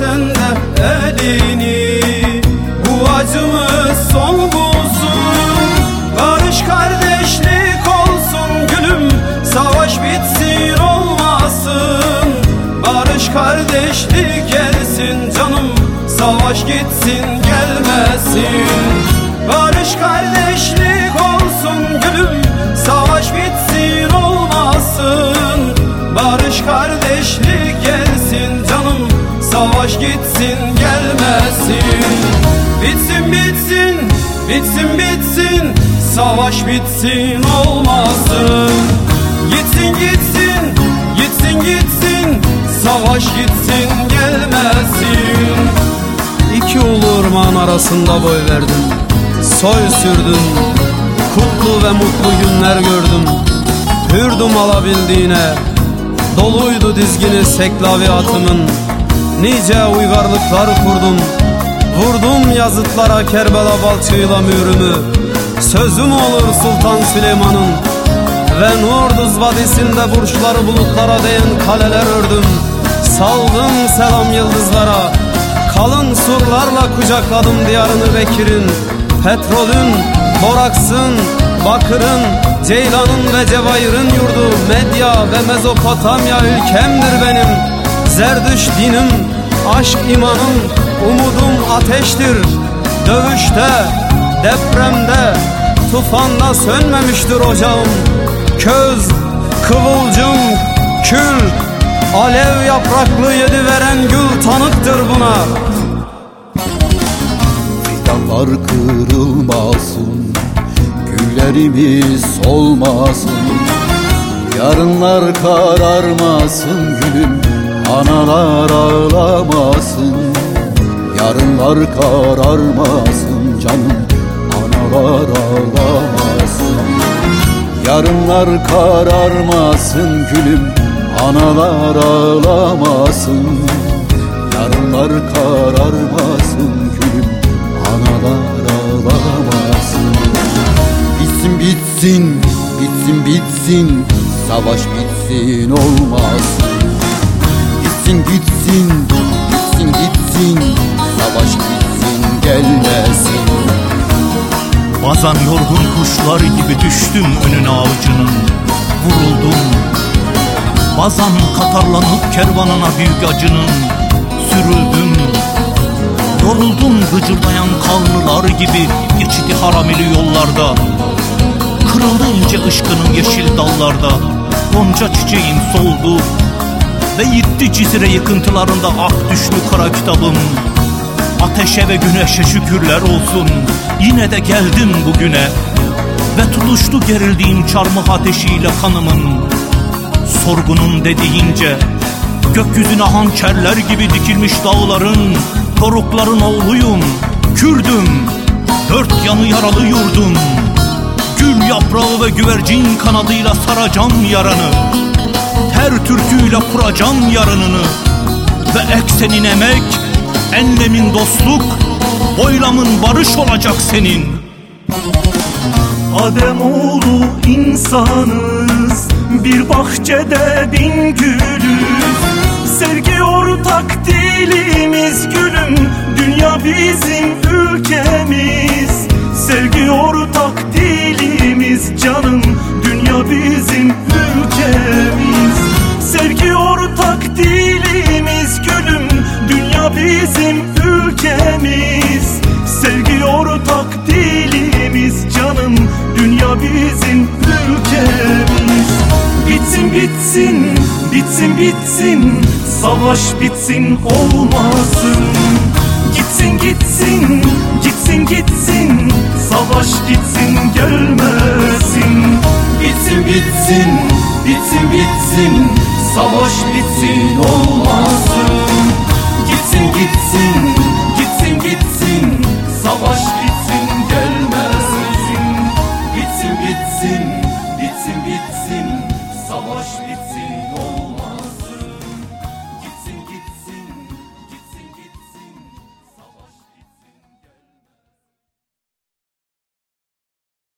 elini. Bu acımız son bulsun. Barış kardeşlik olsun gülüm. Savaş bitsin olmasın. Barış kardeşlik gelsin canım. Savaş gitsin gelmesin. Barış kardeşlik Savaş gitsin gelmesin. Bitsin bitsin bitsin bitsin. Savaş bitsin olmasın. Gitsin gitsin gitsin gitsin. Savaş gitsin gelmesin. İki ulu ırmağın arasında boy verdim. Soy sürdüm. Kutlu ve mutlu günler gördüm. Hürdüm alabildiğine. Doluydu dizgini seklaviyatımın Nice uygarlıklar kurdum. Vurdum yazıtlara Kerbela balçığıyla mührümü. Sözüm olur Sultan Süleyman'ın. Ve Norduz vadisinde burçları bulutlara değen kaleler ördüm. Saldım selam yıldızlara. Kalın surlarla kucakladım diyarını Bekir'in. Petrolün, boraksın, bakırın, ceylanın ve cevahirın yurdu. Medya ve Mezopotamya ülkemdir benim. Zerdüş dinim, aşk imanım, umudum ateştir. Dövüşte, depremde, tufanda sönmemiştir ocağım. Köz, kıvılcım, kül, alev yapraklı yedi veren gül tanıktır buna. Fidanlar kırılmasın Güllerimiz solmasın. Yarınlar kararmasın gülüm Analar ağlamasın Yarınlar kararmasın canım. Analar ağlamasın Yarınlar kararmasın gülüm. Analar ağlamasın Yarınlar kararmasın gülüm. Analar ağlamasın. Bitsin bitsin, bitsin bitsin Savaş bitsin olmasın Gitsin gitsin, gitsin gitsin. Savaş bitsin gelmesin. Bazen yorgun kuşlar gibi düştüm önüne avcının Vuruldum. Bazen katarlanıp kervanına büyük acının. Sürüldüm. Yoruldum gıcırdayan kanlılar gibi Geçidi haramili yollarda. Kırıldı ince ışkının yeşil dallarda. Gonca çiçeğim soldu Ve gitti cizire yıkıntılarında ak düştü kara kitabım. Ateşe ve güneşe şükürler olsun. Yine de geldim bugüne. Ve tutuştu gerildiğim çarmıh ateşiyle kanımın. Sorgunun dediğince Gökyüzüne hançerler gibi dikilmiş dağların. Dorukların oğluyum Kürdüm. Dört yanı yaralı yurdum. Gül yaprağı ve güvercin kanadıyla saracağım yaranı Ter türküyle kuracağım yarınını. Ve eksenin emek Enlemin dostluk Boylamın barış olacak senin. Adem oğlu insanız Bir bahçede bin gülüz. Sevgi ortak dilimiz gülüm Dünya bizim ülkemiz bizim ülkemiz. Sevgi ortak dilimiz canım Dünya bizim ülkemiz. Bitsin bitsin, bitsin bitsin Savaş bitsin olmasın. Gitsin gitsin, gitsin gitsin Savaş gitsin gelmesin. Bitsin bitsin, bitsin bitsin Savaş bitsin olmasın